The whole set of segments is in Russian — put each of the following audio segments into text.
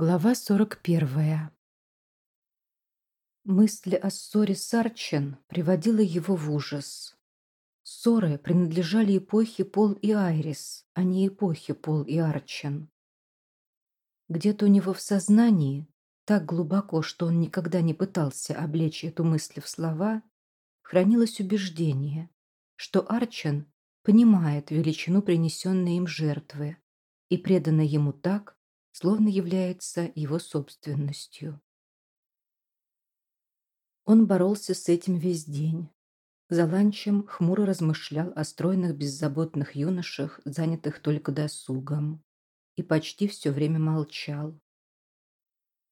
Глава 41. Мысль о ссоре с Арчен приводила его в ужас. Ссоры принадлежали эпохе Пол и Айрис, а не эпохе Пол и Арчен. Где-то у него в сознании, так глубоко, что он никогда не пытался облечь эту мысль в слова, хранилось убеждение, что Арчен понимает величину принесенной им жертвы и предана ему так, словно является его собственностью. Он боролся с этим весь день. За ланчем хмуро размышлял о стройных беззаботных юношах, занятых только досугом, и почти все время молчал.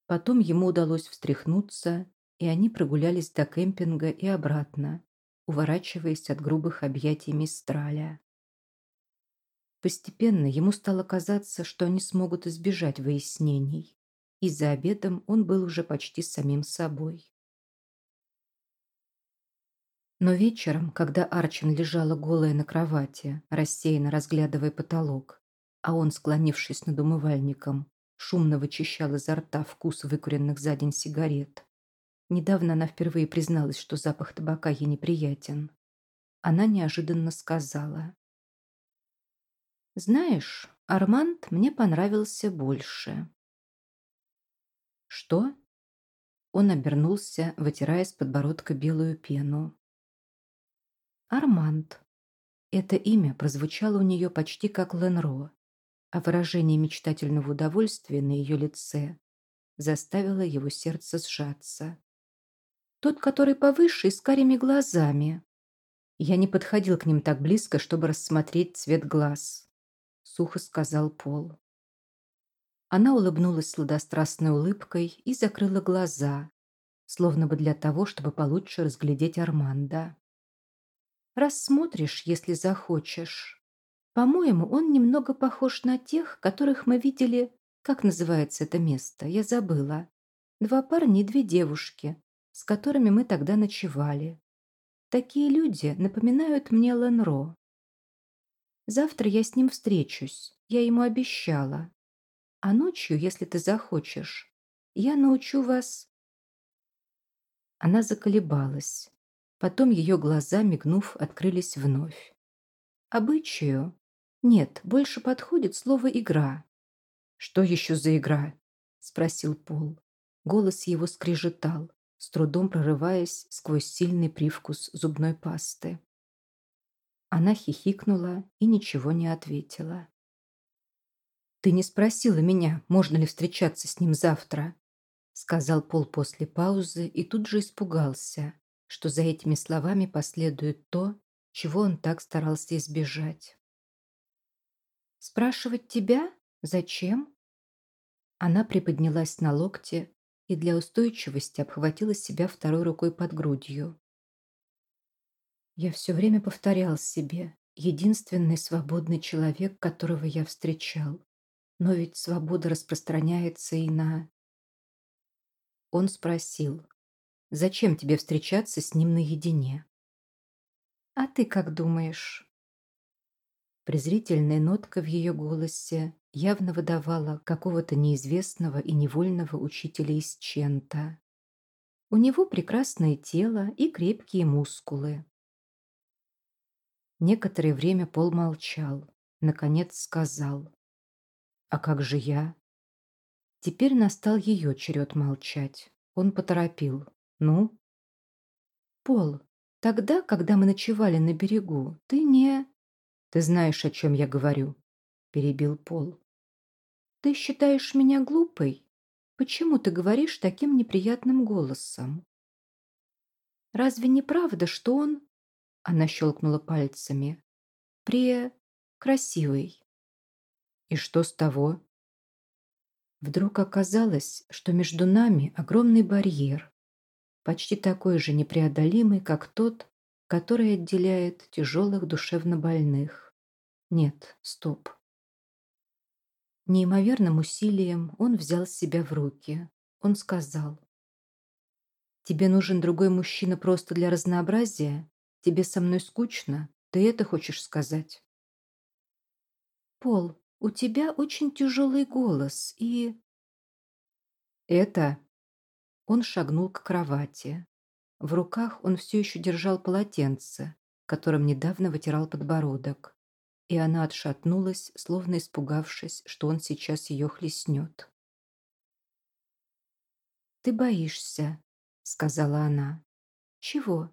Потом ему удалось встряхнуться, и они прогулялись до кемпинга и обратно, уворачиваясь от грубых объятий Мистраля. Постепенно ему стало казаться, что они смогут избежать выяснений, и за обедом он был уже почти самим собой. Но вечером, когда Арчин лежала голая на кровати, рассеянно разглядывая потолок, а он, склонившись над умывальником, шумно вычищал изо рта вкус выкуренных за день сигарет. Недавно она впервые призналась, что запах табака ей неприятен. Она неожиданно сказала. Знаешь, Арманд мне понравился больше. Что? Он обернулся, вытирая с подбородка белую пену. Арманд. Это имя прозвучало у нее почти как Ленро, а выражение мечтательного удовольствия на ее лице заставило его сердце сжаться. Тот, который повыше и с карими глазами. Я не подходил к ним так близко, чтобы рассмотреть цвет глаз сухо сказал Пол. Она улыбнулась сладострастной улыбкой и закрыла глаза, словно бы для того, чтобы получше разглядеть Арманда. «Рассмотришь, если захочешь. По-моему, он немного похож на тех, которых мы видели... Как называется это место? Я забыла. Два парня и две девушки, с которыми мы тогда ночевали. Такие люди напоминают мне Ленро. Завтра я с ним встречусь, я ему обещала. А ночью, если ты захочешь, я научу вас...» Она заколебалась. Потом ее глаза, мигнув, открылись вновь. «Обычаю? Нет, больше подходит слово «игра». «Что еще за игра?» — спросил Пол. Голос его скрежетал, с трудом прорываясь сквозь сильный привкус зубной пасты. Она хихикнула и ничего не ответила. «Ты не спросила меня, можно ли встречаться с ним завтра?» сказал Пол после паузы и тут же испугался, что за этими словами последует то, чего он так старался избежать. «Спрашивать тебя? Зачем?» Она приподнялась на локте и для устойчивости обхватила себя второй рукой под грудью. Я все время повторял себе, единственный свободный человек, которого я встречал. Но ведь свобода распространяется и на... Он спросил, зачем тебе встречаться с ним наедине? А ты как думаешь? Презрительная нотка в ее голосе явно выдавала какого-то неизвестного и невольного учителя из Чента. У него прекрасное тело и крепкие мускулы. Некоторое время Пол молчал. Наконец сказал. «А как же я?» Теперь настал ее черед молчать. Он поторопил. «Ну?» «Пол, тогда, когда мы ночевали на берегу, ты не...» «Ты знаешь, о чем я говорю», — перебил Пол. «Ты считаешь меня глупой? Почему ты говоришь таким неприятным голосом?» «Разве не правда, что он она щелкнула пальцами. «Пре... красивый». «И что с того?» Вдруг оказалось, что между нами огромный барьер, почти такой же непреодолимый, как тот, который отделяет тяжелых душевнобольных. Нет, стоп. Неимоверным усилием он взял себя в руки. Он сказал. «Тебе нужен другой мужчина просто для разнообразия? Тебе со мной скучно? Ты это хочешь сказать? Пол, у тебя очень тяжелый голос и... Это...» Он шагнул к кровати. В руках он все еще держал полотенце, которым недавно вытирал подбородок. И она отшатнулась, словно испугавшись, что он сейчас ее хлестнет. «Ты боишься», — сказала она. «Чего?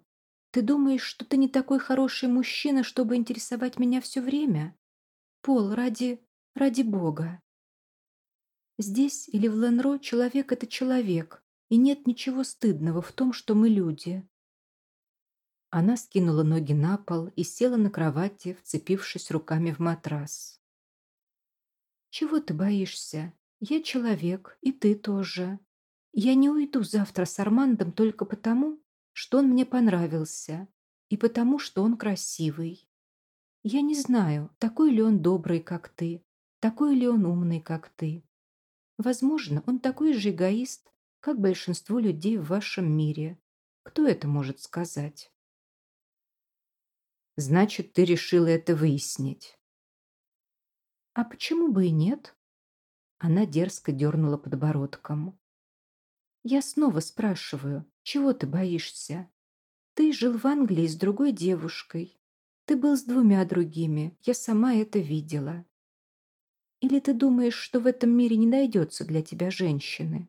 Ты думаешь, что ты не такой хороший мужчина, чтобы интересовать меня все время? Пол, ради... ради Бога. Здесь или в Ленро человек — это человек, и нет ничего стыдного в том, что мы люди. Она скинула ноги на пол и села на кровати, вцепившись руками в матрас. «Чего ты боишься? Я человек, и ты тоже. Я не уйду завтра с Армандом только потому, что он мне понравился, и потому, что он красивый. Я не знаю, такой ли он добрый, как ты, такой ли он умный, как ты. Возможно, он такой же эгоист, как большинство людей в вашем мире. Кто это может сказать? Значит, ты решила это выяснить. А почему бы и нет? Она дерзко дернула подбородком. Я снова спрашиваю, чего ты боишься? Ты жил в Англии с другой девушкой. Ты был с двумя другими, я сама это видела. Или ты думаешь, что в этом мире не найдется для тебя женщины?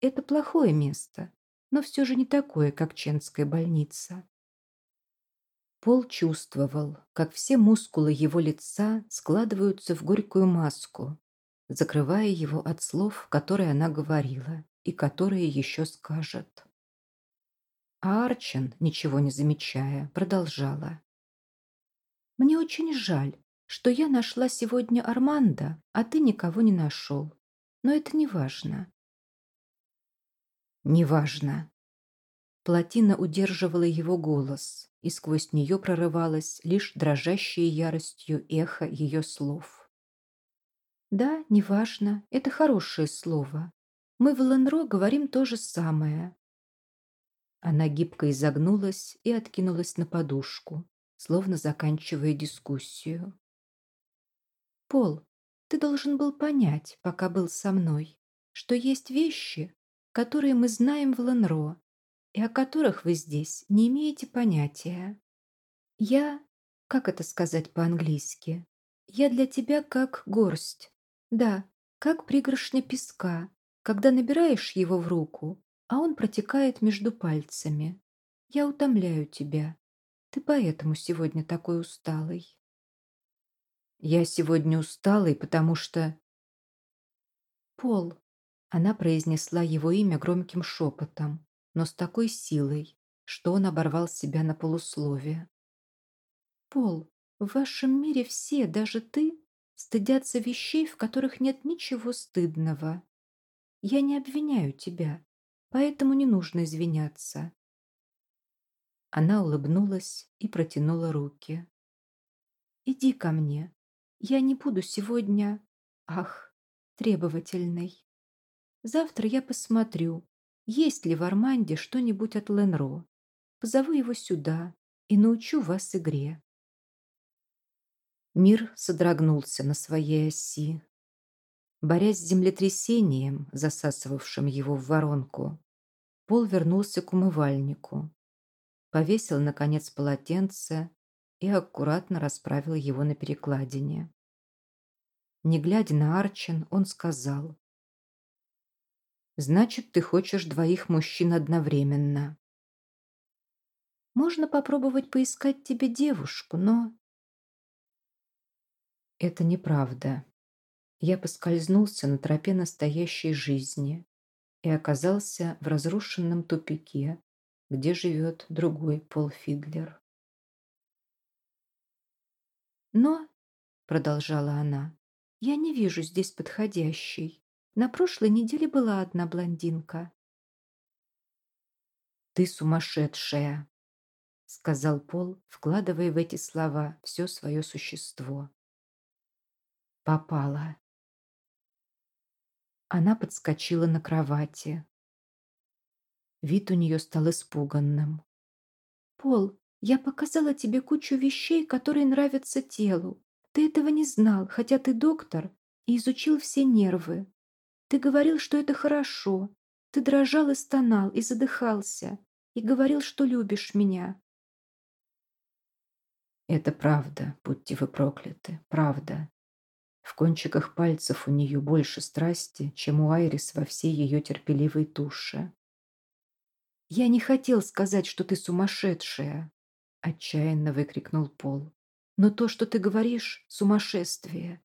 Это плохое место, но все же не такое, как Ченская больница. Пол чувствовал, как все мускулы его лица складываются в горькую маску, закрывая его от слов, которые она говорила и которые еще скажет. А Арчен, ничего не замечая, продолжала. «Мне очень жаль, что я нашла сегодня Арманда, а ты никого не нашел. Но это не важно. Неважно. Плотина удерживала его голос, и сквозь нее прорывалось лишь дрожащее яростью эхо ее слов. «Да, неважно, это хорошее слово. Мы в Ленро говорим то же самое». Она гибко изогнулась и откинулась на подушку, словно заканчивая дискуссию. «Пол, ты должен был понять, пока был со мной, что есть вещи, которые мы знаем в Ленро и о которых вы здесь не имеете понятия. Я, как это сказать по-английски, я для тебя как горсть, да, как пригоршня песка, когда набираешь его в руку, а он протекает между пальцами. Я утомляю тебя. Ты поэтому сегодня такой усталый. Я сегодня усталый, потому что... Пол, она произнесла его имя громким шепотом, но с такой силой, что он оборвал себя на полусловие. «Пол, в вашем мире все, даже ты, стыдятся вещей, в которых нет ничего стыдного. Я не обвиняю тебя, поэтому не нужно извиняться». Она улыбнулась и протянула руки. «Иди ко мне. Я не буду сегодня, ах, требовательной». Завтра я посмотрю, есть ли в Арманде что-нибудь от Ленро. Позову его сюда и научу вас игре. Мир содрогнулся на своей оси. Борясь с землетрясением, засасывавшим его в воронку, Пол вернулся к умывальнику, повесил, наконец, полотенце и аккуратно расправил его на перекладине. Не глядя на Арчин, он сказал, Значит, ты хочешь двоих мужчин одновременно. Можно попробовать поискать тебе девушку, но... Это неправда. Я поскользнулся на тропе настоящей жизни и оказался в разрушенном тупике, где живет другой Пол Фидлер. Но, продолжала она, я не вижу здесь подходящей. На прошлой неделе была одна блондинка. «Ты сумасшедшая», — сказал Пол, вкладывая в эти слова все свое существо. «Попала». Она подскочила на кровати. Вид у нее стал испуганным. «Пол, я показала тебе кучу вещей, которые нравятся телу. Ты этого не знал, хотя ты доктор и изучил все нервы. Ты говорил, что это хорошо. Ты дрожал и стонал, и задыхался, и говорил, что любишь меня. Это правда, будьте вы прокляты, правда. В кончиках пальцев у нее больше страсти, чем у Айрис во всей ее терпеливой туше. «Я не хотел сказать, что ты сумасшедшая!» — отчаянно выкрикнул Пол. «Но то, что ты говоришь, — сумасшествие!»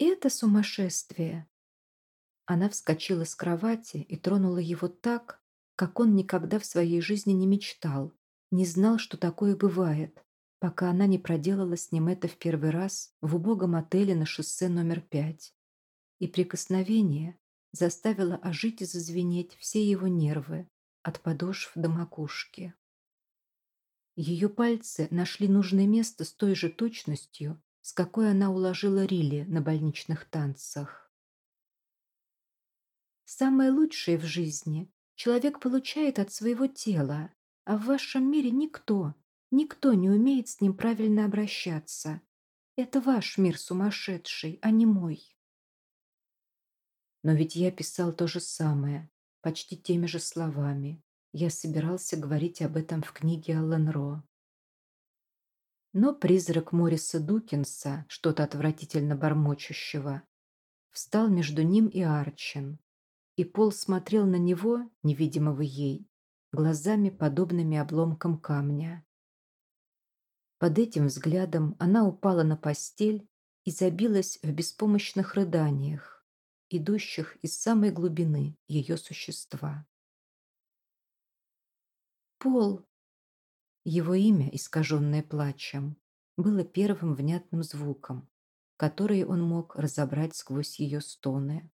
«Это сумасшествие!» Она вскочила с кровати и тронула его так, как он никогда в своей жизни не мечтал, не знал, что такое бывает, пока она не проделала с ним это в первый раз в убогом отеле на шоссе номер пять. И прикосновение заставило ожить и зазвенеть все его нервы от подошв до макушки. Ее пальцы нашли нужное место с той же точностью, с какой она уложила Рилли на больничных танцах. Самое лучшее в жизни человек получает от своего тела, а в вашем мире никто, никто не умеет с ним правильно обращаться. Это ваш мир сумасшедший, а не мой. Но ведь я писал то же самое, почти теми же словами. Я собирался говорить об этом в книге Аллен Ро. Но призрак Мориса Дукинса, что-то отвратительно бормочущего, встал между ним и Арчин, и Пол смотрел на него, невидимого ей, глазами, подобными обломкам камня. Под этим взглядом она упала на постель и забилась в беспомощных рыданиях, идущих из самой глубины ее существа. «Пол!» Его имя, искаженное плачем, было первым внятным звуком, который он мог разобрать сквозь ее стоны.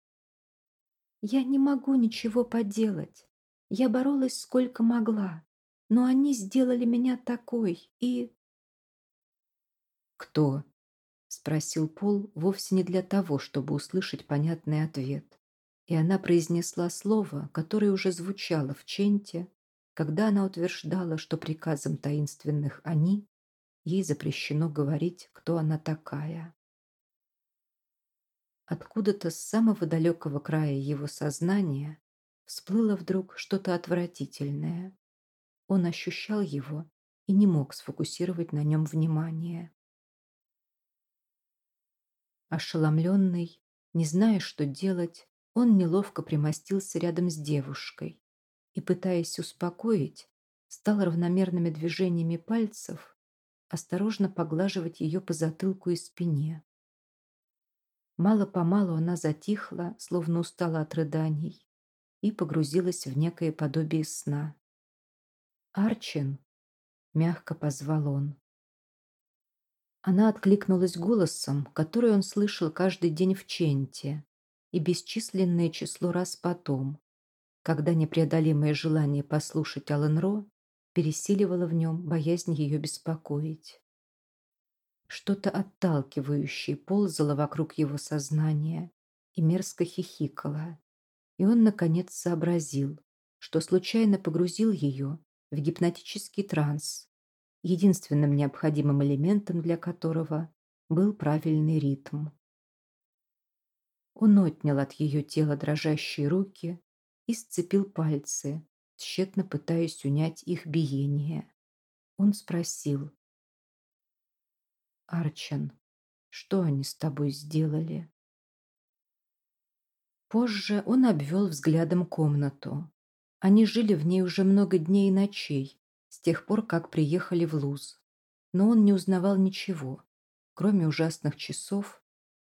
«Я не могу ничего поделать. Я боролась сколько могла, но они сделали меня такой и...» «Кто?» — спросил Пол вовсе не для того, чтобы услышать понятный ответ. И она произнесла слово, которое уже звучало в Ченте, когда она утверждала, что приказом таинственных «они» ей запрещено говорить, кто она такая. Откуда-то с самого далекого края его сознания всплыло вдруг что-то отвратительное. Он ощущал его и не мог сфокусировать на нем внимание. Ошеломленный, не зная, что делать, он неловко примостился рядом с девушкой и, пытаясь успокоить, стал равномерными движениями пальцев осторожно поглаживать ее по затылку и спине. Мало-помалу она затихла, словно устала от рыданий, и погрузилась в некое подобие сна. «Арчин!» — мягко позвал он. Она откликнулась голосом, который он слышал каждый день в Ченте и бесчисленное число раз потом, когда непреодолимое желание послушать Алан Ро пересиливало в нем боязнь ее беспокоить. Что-то отталкивающее ползало вокруг его сознания и мерзко хихикало и он, наконец, сообразил, что случайно погрузил ее в гипнотический транс, единственным необходимым элементом для которого был правильный ритм. Он отнял от ее тела дрожащие руки и сцепил пальцы, тщетно пытаясь унять их биение. Он спросил. «Арчан, что они с тобой сделали?» Позже он обвел взглядом комнату. Они жили в ней уже много дней и ночей, с тех пор, как приехали в Луз. Но он не узнавал ничего, кроме ужасных часов,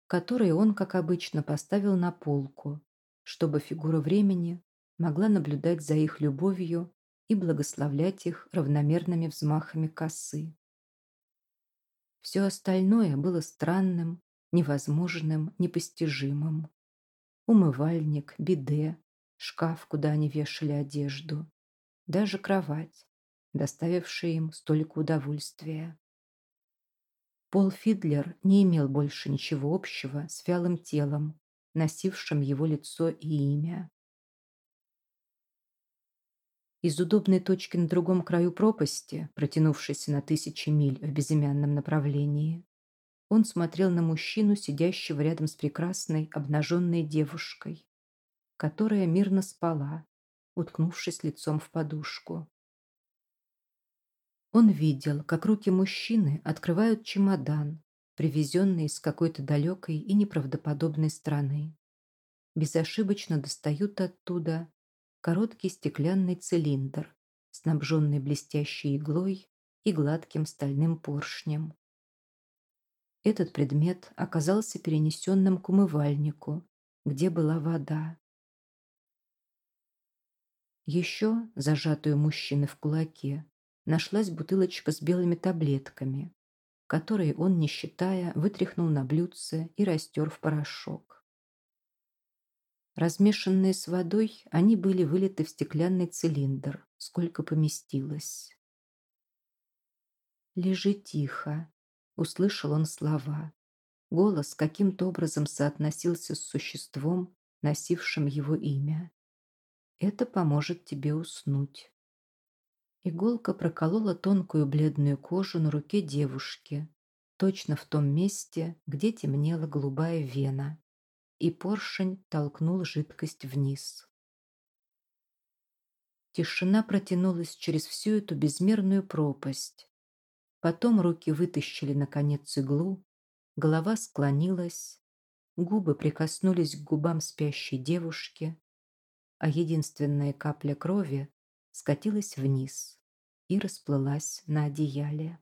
которые он, как обычно, поставил на полку, чтобы фигура времени могла наблюдать за их любовью и благословлять их равномерными взмахами косы. Все остальное было странным, невозможным, непостижимым умывальник, биде, шкаф, куда они вешали одежду, даже кровать, доставившая им столько удовольствия. Пол Фидлер не имел больше ничего общего с вялым телом, носившим его лицо и имя. Из удобной точки на другом краю пропасти, протянувшейся на тысячи миль в безымянном направлении, Он смотрел на мужчину, сидящего рядом с прекрасной обнаженной девушкой, которая мирно спала, уткнувшись лицом в подушку. Он видел, как руки мужчины открывают чемодан, привезенный из какой-то далекой и неправдоподобной страны. Безошибочно достают оттуда короткий стеклянный цилиндр, снабженный блестящей иглой и гладким стальным поршнем. Этот предмет оказался перенесенным к умывальнику, где была вода. Еще, зажатую мужчины в кулаке, нашлась бутылочка с белыми таблетками, которые он, не считая, вытряхнул на блюдце и растер в порошок. Размешанные с водой, они были вылиты в стеклянный цилиндр, сколько поместилось. «Лежи тихо», Услышал он слова. Голос каким-то образом соотносился с существом, носившим его имя. Это поможет тебе уснуть. Иголка проколола тонкую бледную кожу на руке девушки, точно в том месте, где темнела голубая вена, и поршень толкнул жидкость вниз. Тишина протянулась через всю эту безмерную пропасть, Потом руки вытащили, наконец, иглу, голова склонилась, губы прикоснулись к губам спящей девушки, а единственная капля крови скатилась вниз и расплылась на одеяле.